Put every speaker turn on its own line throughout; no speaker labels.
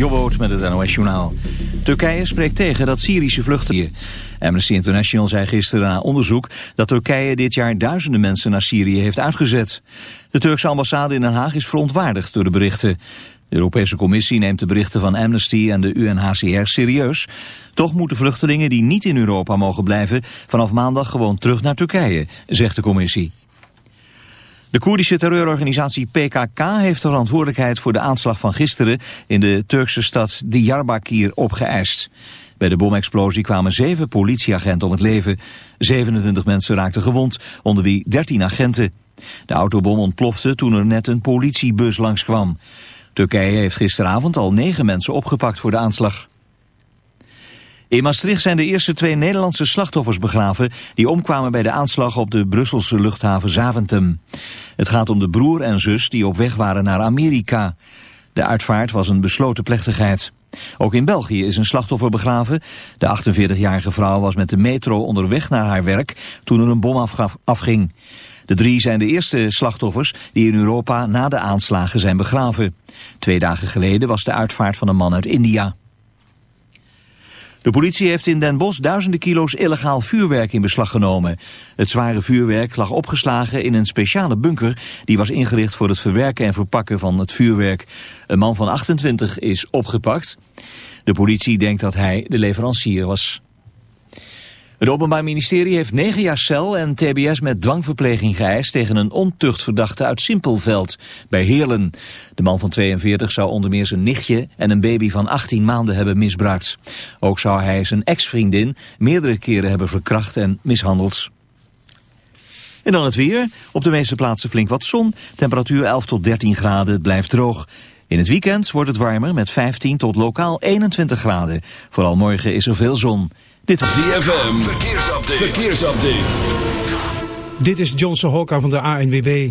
Jobboot met het NOS Journaal. Turkije spreekt tegen dat Syrische vluchtelingen... Amnesty International zei gisteren na onderzoek dat Turkije dit jaar duizenden mensen naar Syrië heeft uitgezet. De Turkse ambassade in Den Haag is verontwaardigd door de berichten. De Europese Commissie neemt de berichten van Amnesty en de UNHCR serieus. Toch moeten vluchtelingen die niet in Europa mogen blijven vanaf maandag gewoon terug naar Turkije, zegt de commissie. De Koerdische terreurorganisatie PKK heeft de verantwoordelijkheid voor de aanslag van gisteren in de Turkse stad Diyarbakir opgeëist. Bij de bomexplosie kwamen zeven politieagenten om het leven. 27 mensen raakten gewond, onder wie 13 agenten. De autobom ontplofte toen er net een politiebus langskwam. Turkije heeft gisteravond al negen mensen opgepakt voor de aanslag. In Maastricht zijn de eerste twee Nederlandse slachtoffers begraven... die omkwamen bij de aanslag op de Brusselse luchthaven Zaventem. Het gaat om de broer en zus die op weg waren naar Amerika. De uitvaart was een besloten plechtigheid. Ook in België is een slachtoffer begraven. De 48-jarige vrouw was met de metro onderweg naar haar werk... toen er een bom afging. De drie zijn de eerste slachtoffers die in Europa na de aanslagen zijn begraven. Twee dagen geleden was de uitvaart van een man uit India. De politie heeft in Den Bosch duizenden kilo's illegaal vuurwerk in beslag genomen. Het zware vuurwerk lag opgeslagen in een speciale bunker... die was ingericht voor het verwerken en verpakken van het vuurwerk. Een man van 28 is opgepakt. De politie denkt dat hij de leverancier was. Het Openbaar Ministerie heeft negen jaar cel en tbs met dwangverpleging geëist tegen een ontuchtverdachte uit Simpelveld bij Heerlen. De man van 42 zou onder meer zijn nichtje en een baby van 18 maanden hebben misbruikt. Ook zou hij zijn ex-vriendin meerdere keren hebben verkracht en mishandeld. En dan het weer. Op de meeste plaatsen flink wat zon. Temperatuur 11 tot 13 graden. Blijft droog. In het weekend wordt het warmer met 15 tot lokaal 21 graden. Vooral morgen is er veel zon.
Dit was ZFM. Verkeersupdate. Verkeersupdate.
Dit is Johnson Hokka van de ANWB.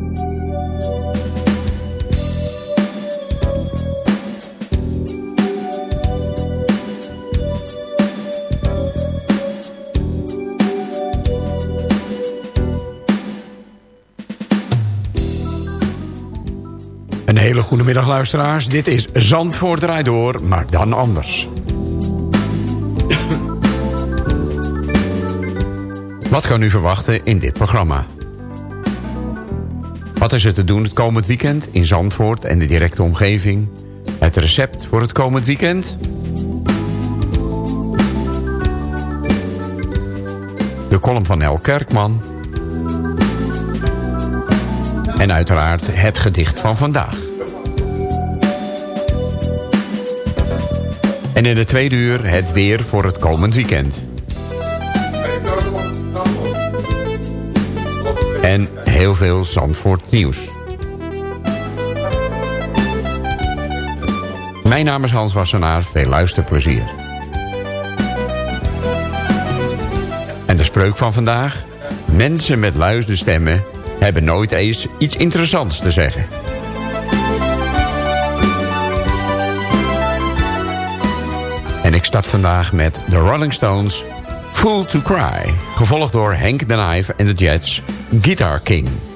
Hele goede middag luisteraars. Dit is Zandvoort draait door, maar dan anders. Wat kan u verwachten in dit programma? Wat is er te doen het komend weekend in Zandvoort en de directe omgeving? Het recept voor het komend weekend? de column van El Kerkman... en uiteraard het gedicht van vandaag. En in de tweede uur het weer voor het komend weekend. En heel veel Zandvoort nieuws. Mijn naam is Hans Wassenaar, veel luisterplezier. En de spreuk van vandaag? Mensen met luisterstemmen hebben nooit eens iets interessants te zeggen. Start vandaag met The Rolling Stones, Fool to Cry. Gevolgd door Hank the Knife en de Jets, Guitar King.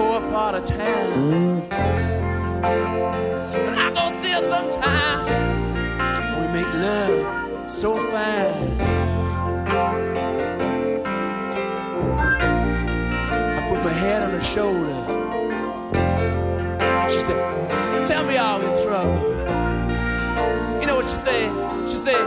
poor
part of town. But I go see her sometime. We make love so fine. I put my head on her shoulder. She said, Tell me I'm in trouble. You know what she said? She said,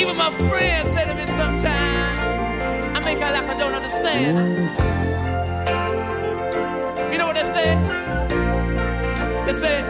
Even my friends say to me sometimes, I make out like I don't understand. You know what they say? They say,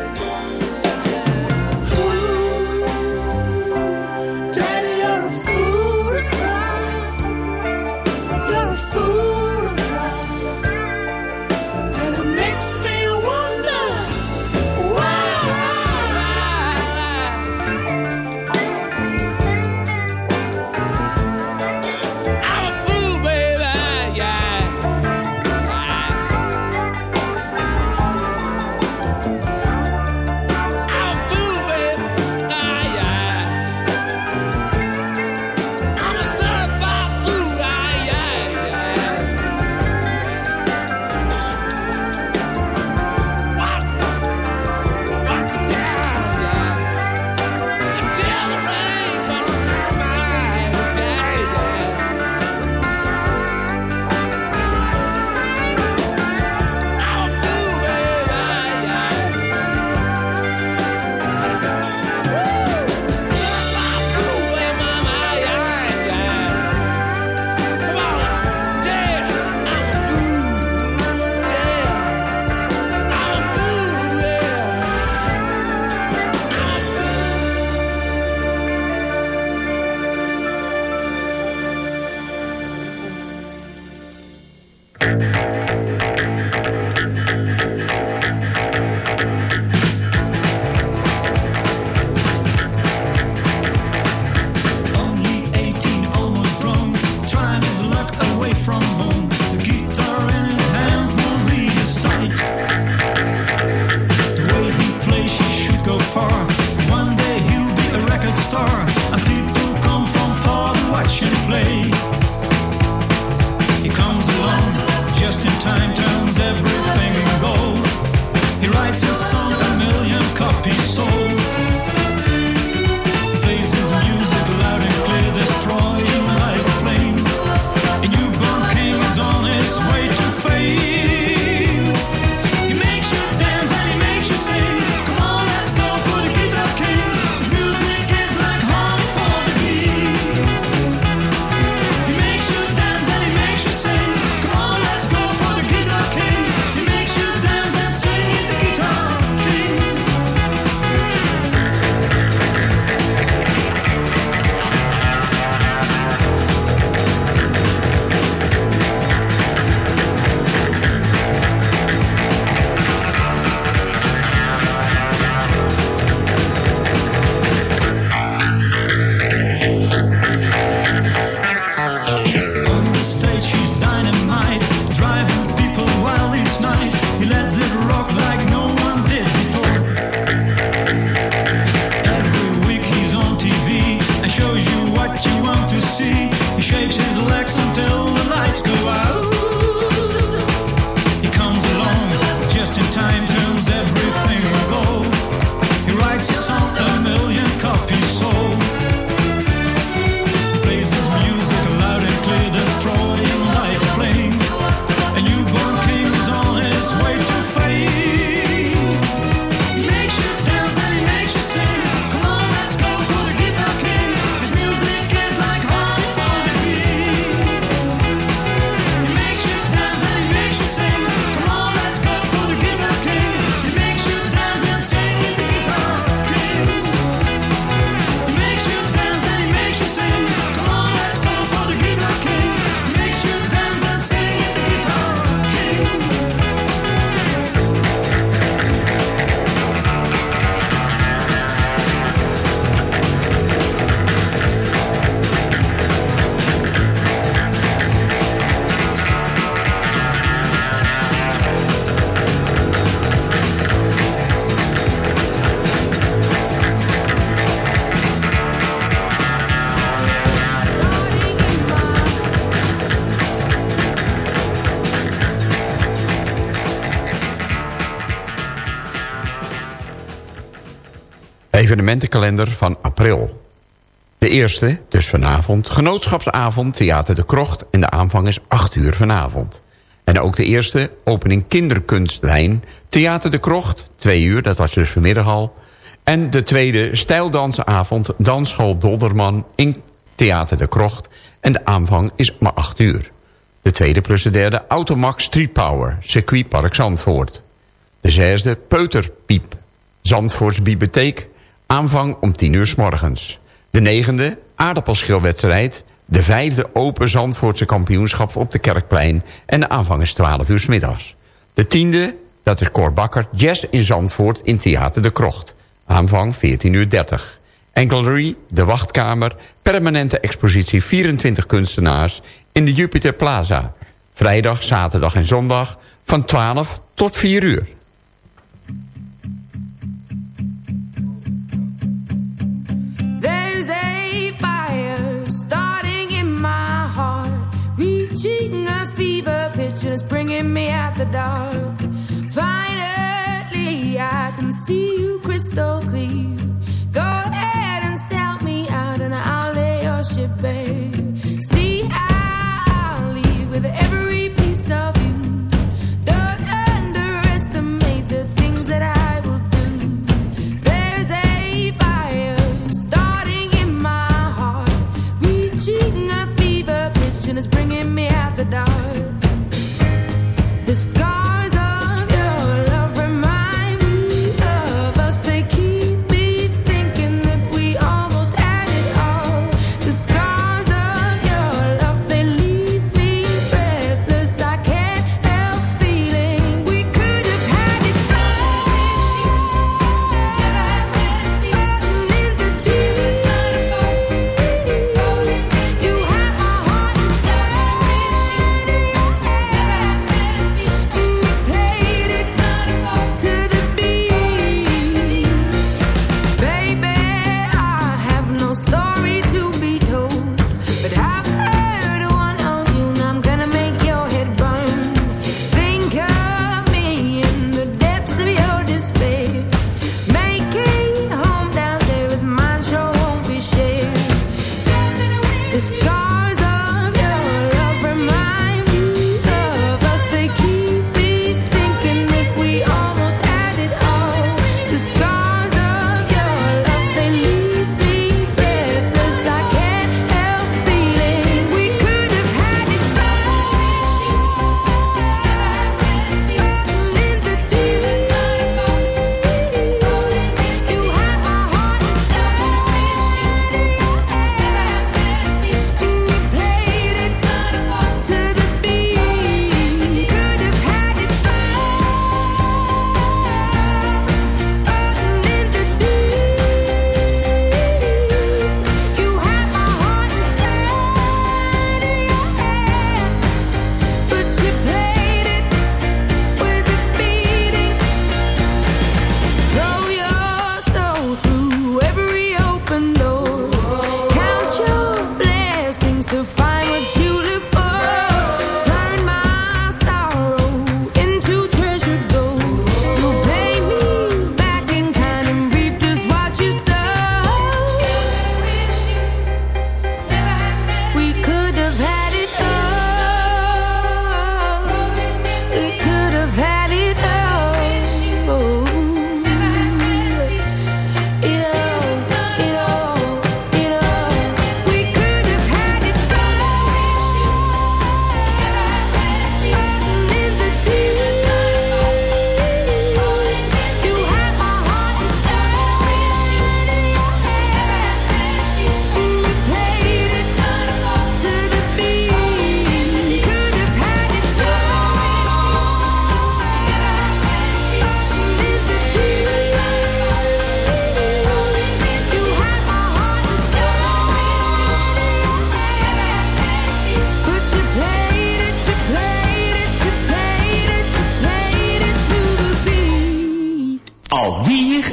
evenementenkalender van april. De eerste, dus vanavond, genootschapsavond Theater de Krocht... en de aanvang is 8 uur vanavond. En ook de eerste, opening kinderkunstlijn... Theater de Krocht, 2 uur, dat was dus vanmiddag al... en de tweede, stijldansavond Dansschool Dolderman in Theater de Krocht... en de aanvang is maar 8 uur. De tweede plus de derde, Automax Street Power, circuitpark Zandvoort. De zesde, Peuterpiep, Zandvoorts Bibliotheek Aanvang om 10 uur s morgens. De negende aardappelschilwedstrijd. De vijfde Open Zandvoortse kampioenschap op de Kerkplein. En de aanvang is 12 uur s middags. De tiende, dat is Cor Bakker, Jazz in Zandvoort in Theater de Krocht. Aanvang 14 uur 30. En de wachtkamer, permanente expositie 24 kunstenaars in de Jupiter Plaza. Vrijdag, zaterdag en zondag van 12 tot 4 uur.
dark.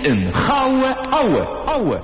een gouden ouwe, ouwe.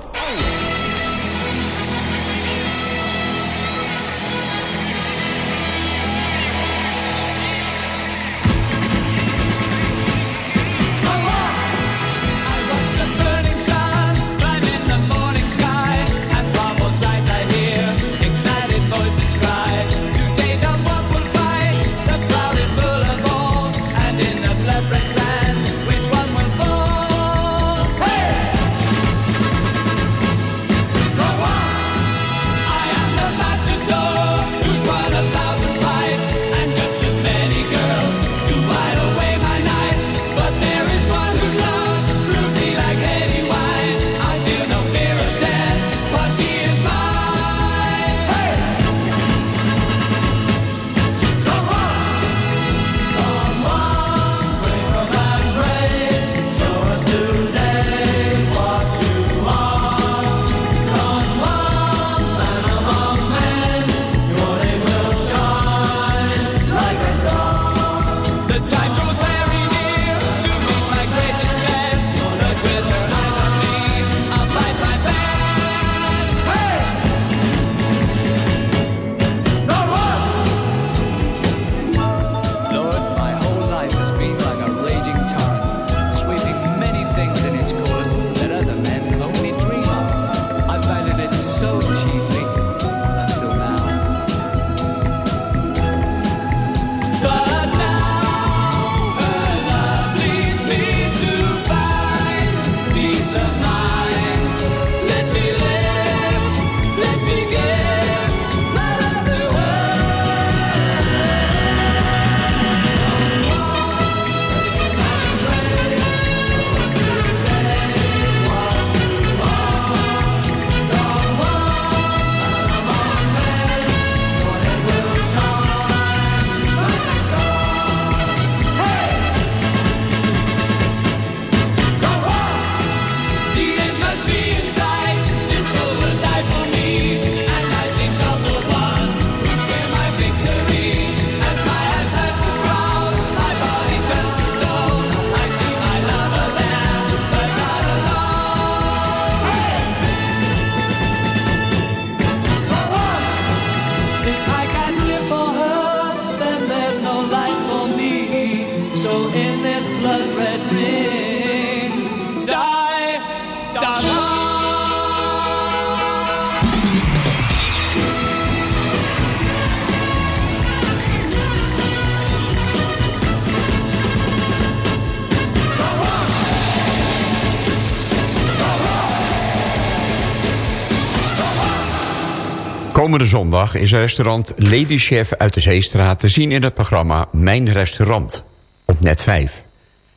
Komende zondag is restaurant Lady Chef uit de Zeestraat te zien in het programma Mijn Restaurant op Net 5.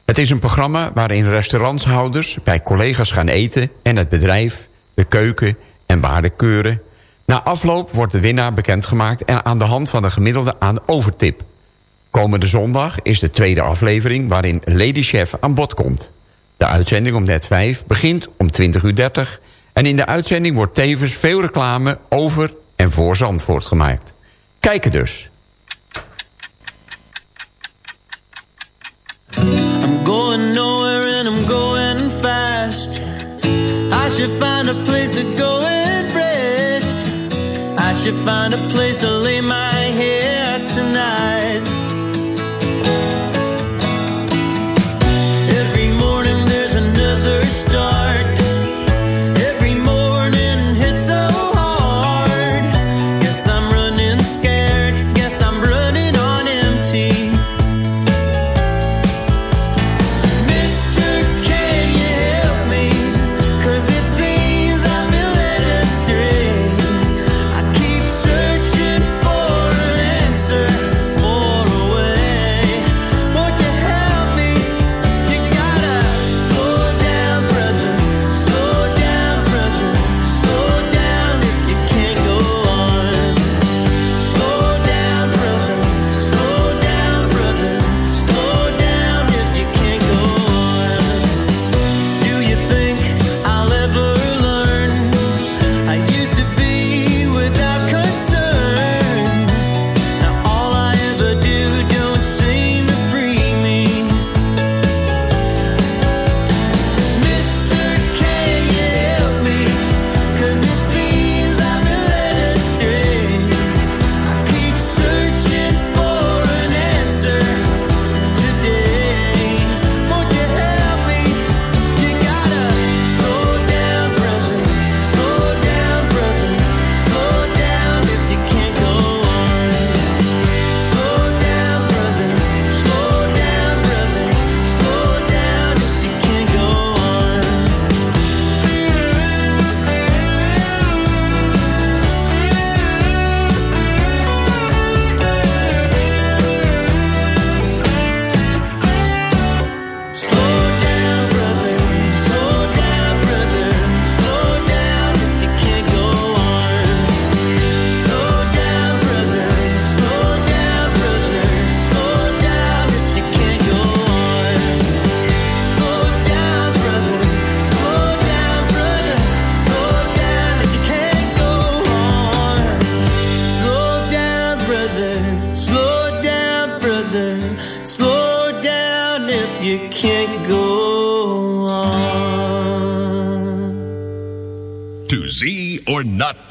Het is een programma waarin restaurantshouders bij collega's gaan eten en het bedrijf, de keuken en waardekeuren. Na afloop wordt de winnaar bekendgemaakt en aan de hand van de gemiddelde aan overtip. Komende zondag is de tweede aflevering waarin Lady Chef aan bod komt. De uitzending om net 5 begint om 20.30 uur en in de uitzending wordt tevens veel reclame over en voor Zandvoort gemaakt. Kijken dus.
I'm going nowhere and I'm going fast. I should find a place to go and rest. I should find a place to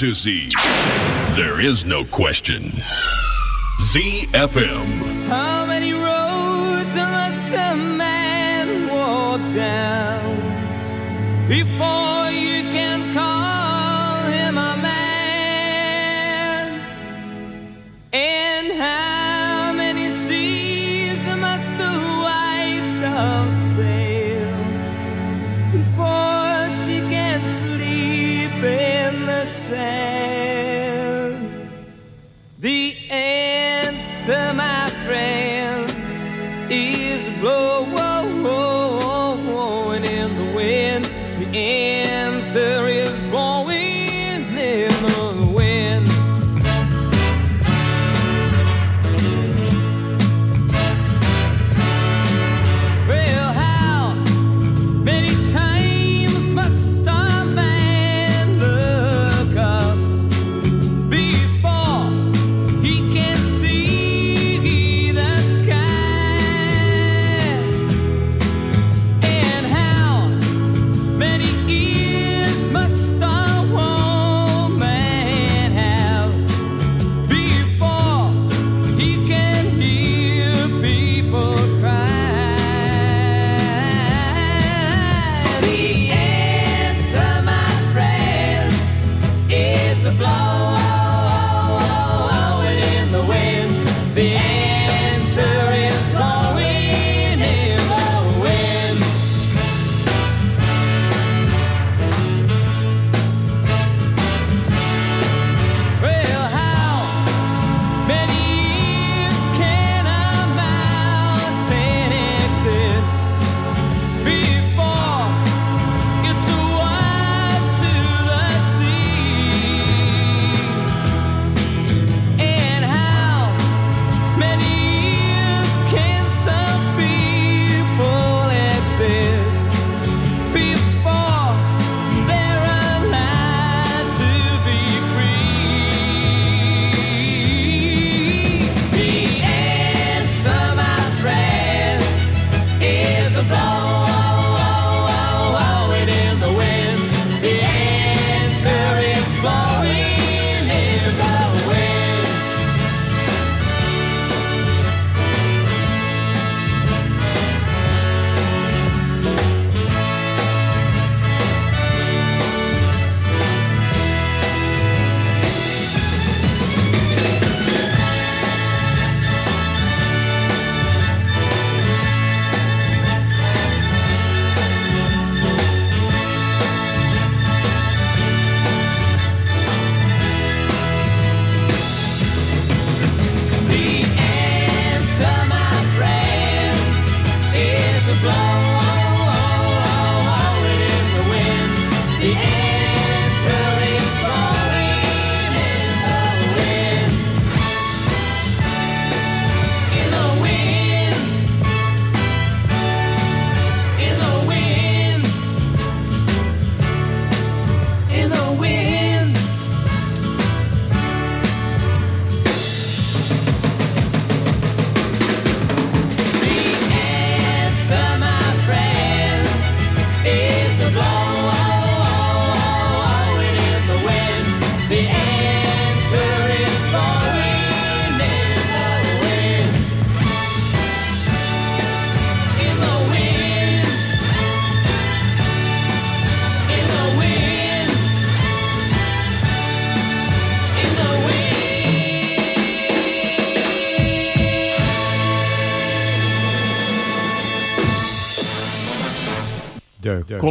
to
Z. There is no question. ZFM.
How many roads must a man walk down before?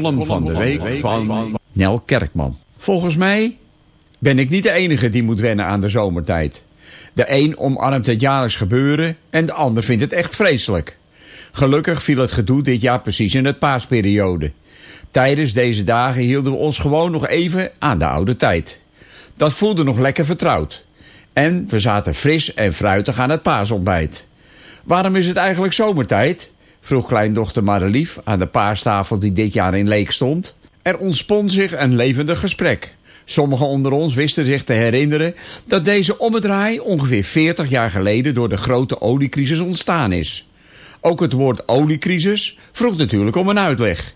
Column van de week van Nel Kerkman. Volgens mij ben ik niet de enige die moet wennen aan de zomertijd. De een omarmt het jaarlijks gebeuren en de ander vindt het echt vreselijk. Gelukkig viel het gedoe dit jaar precies in het paasperiode. Tijdens deze dagen hielden we ons gewoon nog even aan de oude tijd. Dat voelde nog lekker vertrouwd. En we zaten fris en fruitig aan het paasontbijt. Waarom is het eigenlijk zomertijd? Vroeg kleindochter Marelief aan de paastafel die dit jaar in Leek stond. Er ontspon zich een levendig gesprek. Sommigen onder ons wisten zich te herinneren dat deze ommedraai ongeveer 40 jaar geleden door de grote oliecrisis ontstaan is. Ook het woord oliecrisis vroeg natuurlijk om een uitleg.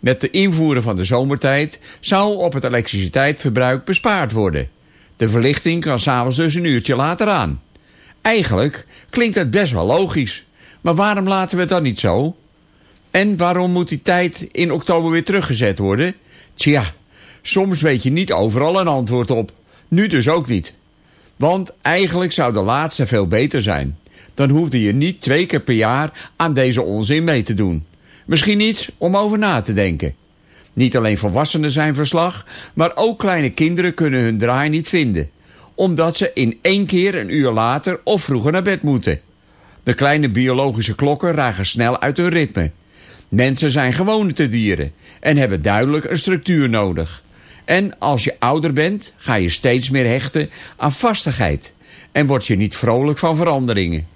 Met de invoeren van de zomertijd zou op het elektriciteitsverbruik bespaard worden. De verlichting kan s'avonds dus een uurtje later aan. Eigenlijk klinkt het best wel logisch. Maar waarom laten we het niet zo? En waarom moet die tijd in oktober weer teruggezet worden? Tja, soms weet je niet overal een antwoord op. Nu dus ook niet. Want eigenlijk zou de laatste veel beter zijn. Dan hoefde je niet twee keer per jaar aan deze onzin mee te doen. Misschien iets om over na te denken. Niet alleen volwassenen zijn verslag, maar ook kleine kinderen kunnen hun draai niet vinden. Omdat ze in één keer een uur later of vroeger naar bed moeten. De kleine biologische klokken ragen snel uit hun ritme. Mensen zijn gewonetedieren en hebben duidelijk een structuur nodig. En als je ouder bent, ga je steeds meer hechten aan vastigheid. En word je niet vrolijk van veranderingen.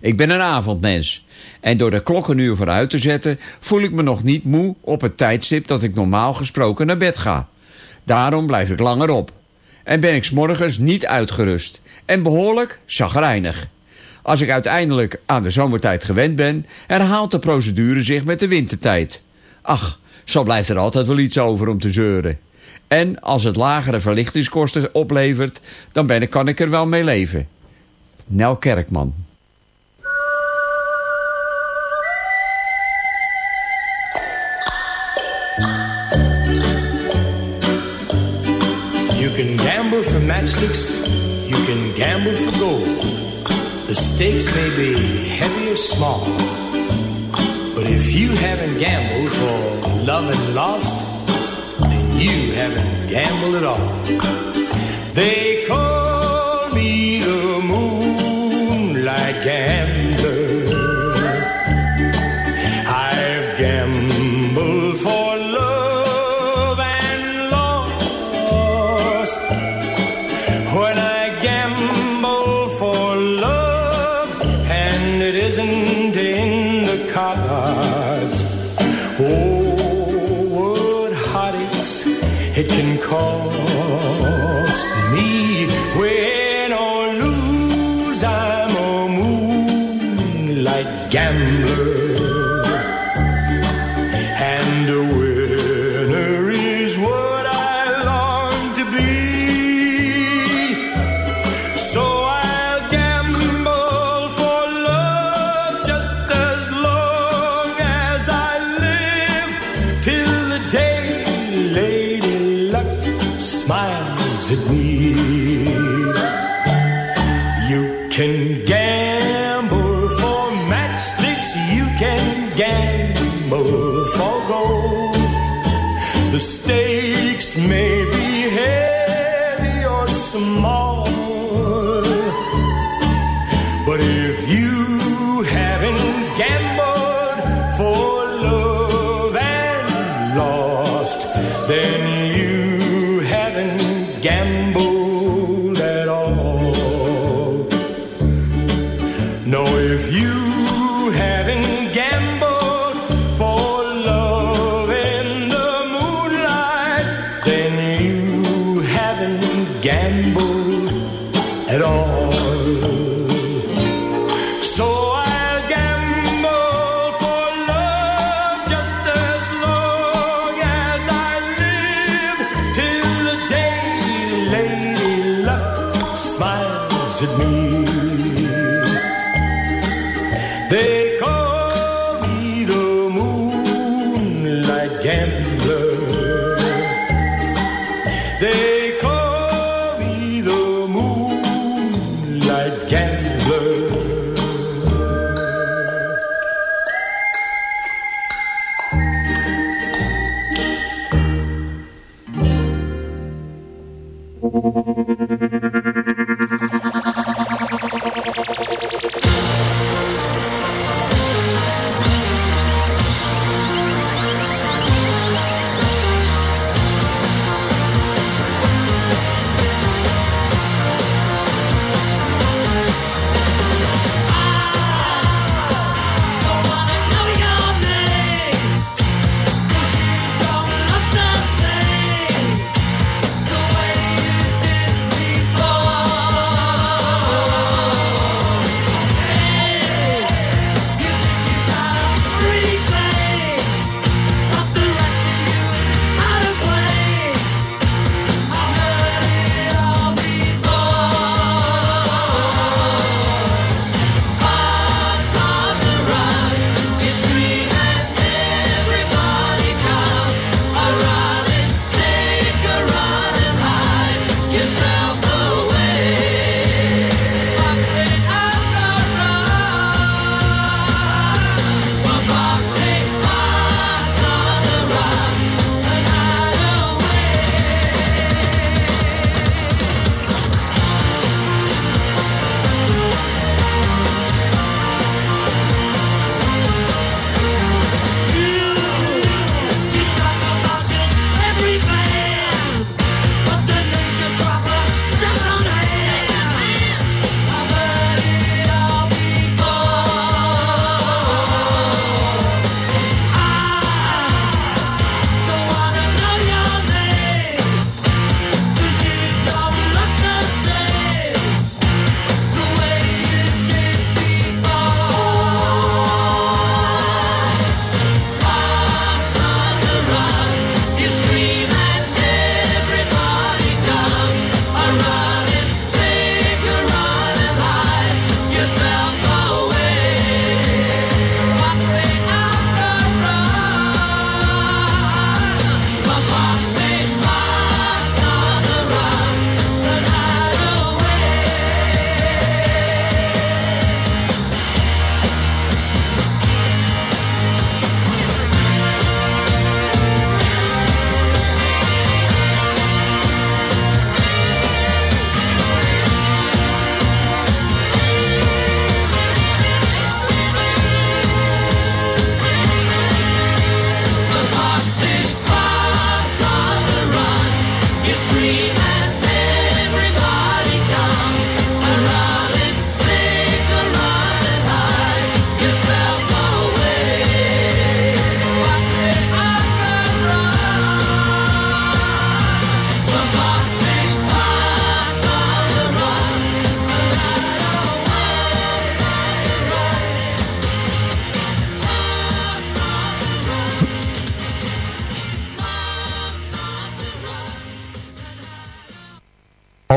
Ik ben een avondmens. En door de klok een uur vooruit te zetten... voel ik me nog niet moe op het tijdstip dat ik normaal gesproken naar bed ga. Daarom blijf ik langer op. En ben ik 's morgens niet uitgerust. En behoorlijk zagrijnig. Als ik uiteindelijk aan de zomertijd gewend ben... herhaalt de procedure zich met de wintertijd. Ach, zo blijft er altijd wel iets over om te zeuren. En als het lagere verlichtingskosten oplevert... dan ben ik, kan ik er wel mee leven. Nel Kerkman.
You can gamble for matchsticks, you can gamble for gold. The stakes may be heavy or small, but if you haven't gambled for love and lost, then you haven't gambled at all. They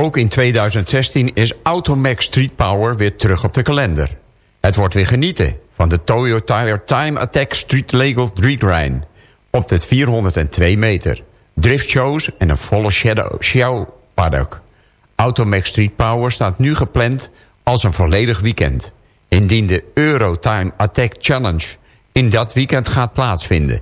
Ook in 2016 is Automax Street Power weer terug op de kalender. Het wordt weer genieten van de Toyota Time Attack Street Legal Street Ride. Op de 402 meter. Driftshows en een volle shadow, show paddock. Automax Street Power staat nu gepland als een volledig weekend. Indien de Eurotime Attack Challenge in dat weekend gaat plaatsvinden.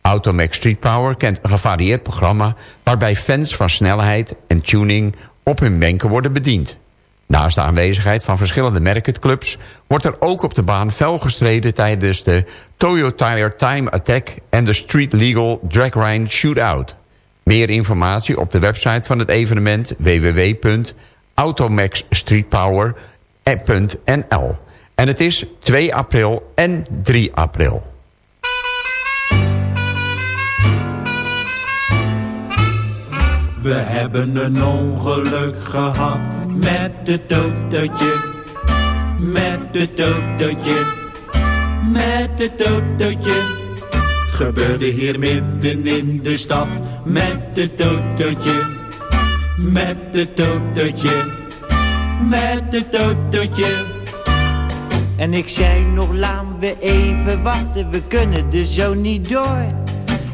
Automax Street Power kent een gevarieerd programma... waarbij fans van snelheid en tuning op hun banken worden bediend. Naast de aanwezigheid van verschillende merketclubs... wordt er ook op de baan fel gestreden tijdens de Toyota Time Attack... en de Street Legal Drag Ride Shootout. Meer informatie op de website van het evenement www.automaxstreetpower.nl En het is 2 april en 3 april.
We hebben een ongeluk gehad met het autootje. Met het autootje. Met het autootje. Gebeurde hier midden in de stad met het autootje. Met het autootje. Met het autootje.
En ik zei nog, laat we even wachten, we kunnen er zo niet door.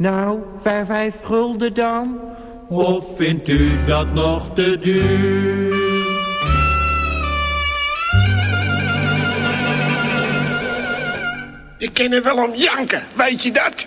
Nou, vijf, vijf gulden dan?
Of vindt u dat nog te duur?
Ik ken er wel om janken, weet je dat?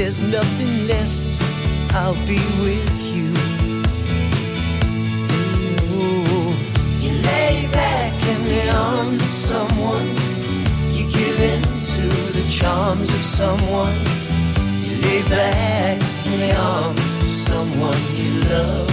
There's nothing left, I'll be with you. You lay back in the arms of someone. You give in to the charms of someone. You lay back in the arms of someone you love.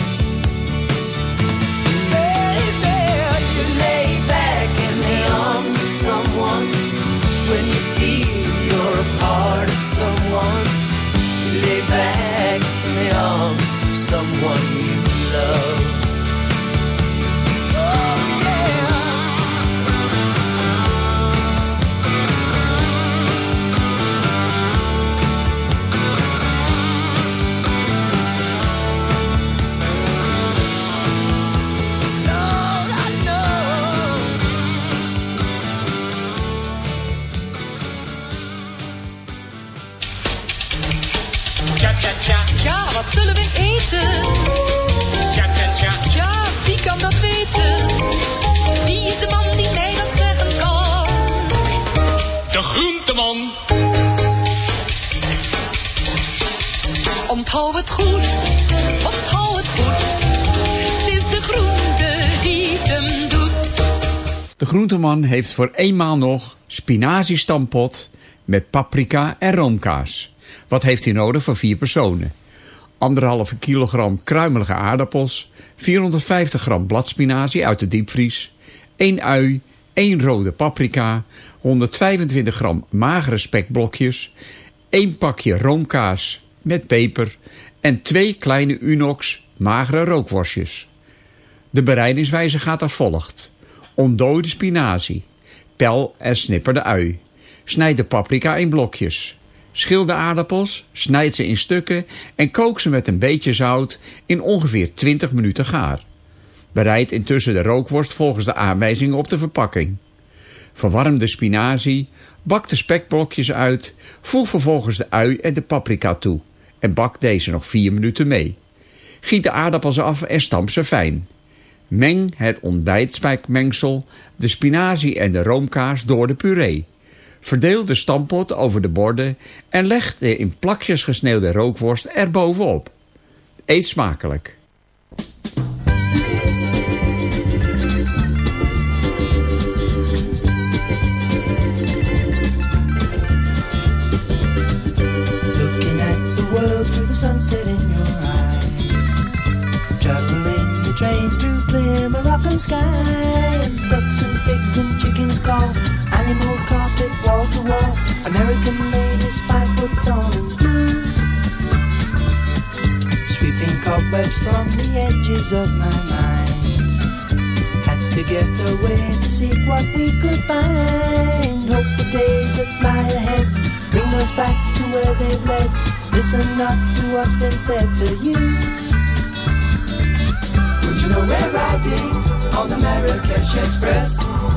Zullen we eten?
Tja, tja, tja.
Ja, wie kan dat weten? Wie is de man die mij dat zeggen kan?
De groenteman.
Onthoud het goed, onthoud het goed. Het is de groente die het hem doet.
De groenteman heeft voor eenmaal nog spinaziestampot met paprika en roomkaas. Wat heeft hij nodig voor vier personen? Anderhalve kilogram kruimelige aardappels, 450 gram bladspinazie uit de diepvries, 1 ui, 1 rode paprika, 125 gram magere spekblokjes, 1 pakje roomkaas met peper en 2 kleine Unox magere rookworstjes. De bereidingswijze gaat als volgt. Ontdooi de spinazie. Pel en snipper de ui. Snijd de paprika in blokjes. Schil de aardappels, snijd ze in stukken en kook ze met een beetje zout in ongeveer 20 minuten gaar. Bereid intussen de rookworst volgens de aanwijzingen op de verpakking. Verwarm de spinazie, bak de spekblokjes uit, voeg vervolgens de ui en de paprika toe en bak deze nog 4 minuten mee. Giet de aardappels af en stamp ze fijn. Meng het ontbijtspijkmengsel, de spinazie en de roomkaas door de puree. Verdeel de stampot over de borden en leg de in plakjes gesneeuwde rookworst erbovenop. Eet smakelijk.
Pigs chickens. Animal wall. American ladies five foot tall and blue. Sweeping cobwebs from the edges of my mind. Had to get away to seek what we could find. Hope the days that lie ahead bring us back to where they've led. Listen not to what's been said to you.
Would you know we're riding on the Marrakesh Express?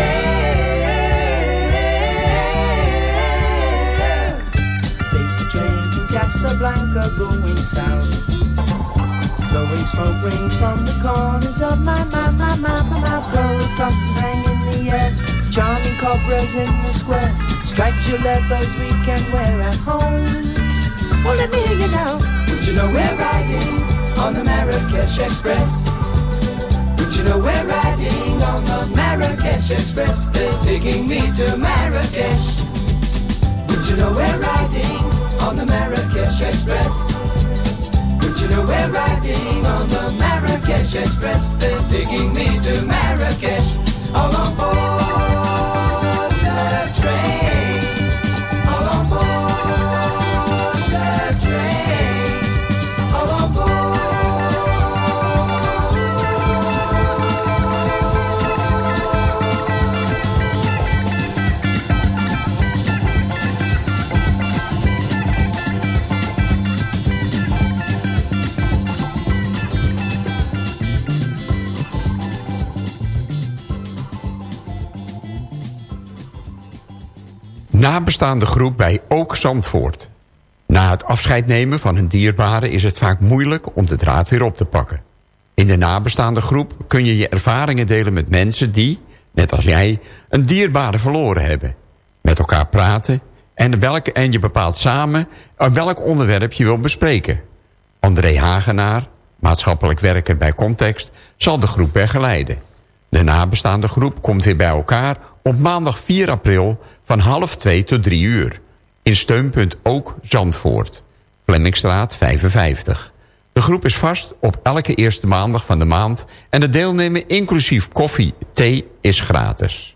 Casablanca going south. Blowing smoke rings from the corners of my, my, my, my, my mouth. Cockles hang in the air. Charming cobras in the square. Striped your leathers we can wear at home. Well, let me hear you now.
Would you know we're riding on the Marrakesh Express? Would you know we're riding on the Marrakesh Express? They're taking me to Marrakesh. Would you know we're riding on the Marrakesh Express? Would you know we're riding on the Marrakesh Express? They're digging me to Marrakesh. All on board
Nabestaande groep bij Ook Zandvoort. Na het afscheid nemen van hun dierbaren is het vaak moeilijk om de draad weer op te pakken. In de nabestaande groep kun je je ervaringen delen met mensen die, net als jij, een dierbare verloren hebben. Met elkaar praten en, welke, en je bepaalt samen welk onderwerp je wil bespreken. André Hagenaar, maatschappelijk werker bij Context, zal de groep begeleiden. De nabestaande groep komt weer bij elkaar op maandag 4 april van half 2 tot 3 uur. In steunpunt ook Zandvoort. Flemmingstraat 55. De groep is vast op elke eerste maandag van de maand... en het deelnemen inclusief koffie, thee is gratis.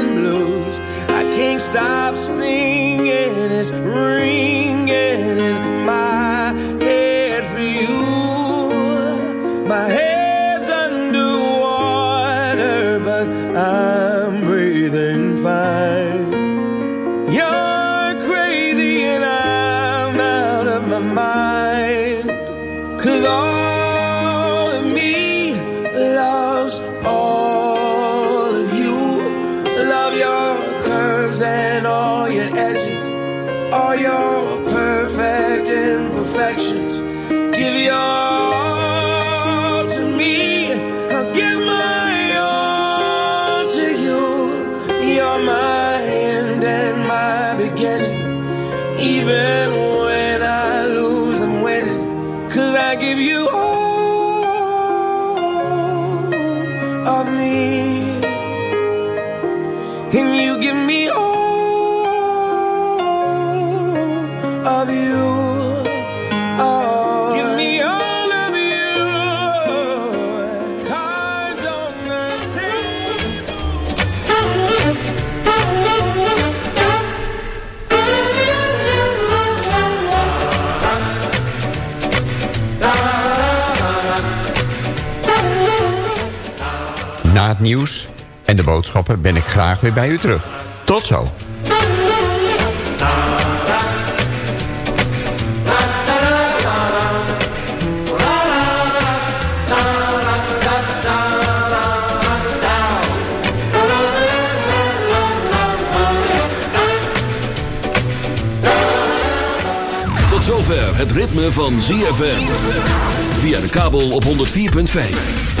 I
en de boodschappen ben ik graag weer bij u terug. Tot zo.
Tot zover het ritme van ZFM. Via de kabel op 104.5.